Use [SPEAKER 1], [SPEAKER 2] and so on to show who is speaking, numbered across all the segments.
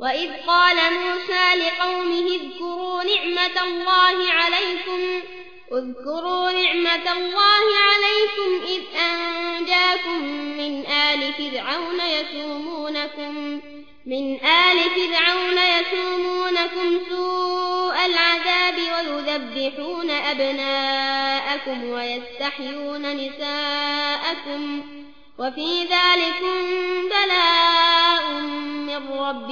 [SPEAKER 1] وإذ قال موسى لقومه اذكروا نعمة الله عليكم اذكروا نعمة الله عليكم إذ أنجاكم من آل فرعون يسومونكم من آل فرعون يسومونكم سوء العذاب ويذبحون أبناءكم ويستحيون نساءكم وفي ذلك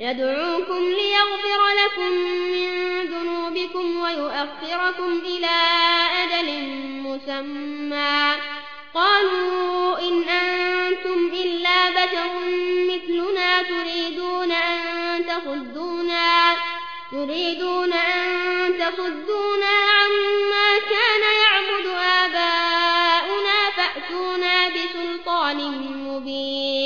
[SPEAKER 1] يدعوكم ليغفر لكم من ذنوبكم ويؤخركم إلى أجل مسمى. قالوا إن أنتم إلا بشر مثلنا تريدون أن تخذونا تريدون أن تخذونا عما كان يعبد آباؤنا فأتونا بسلطان مبين.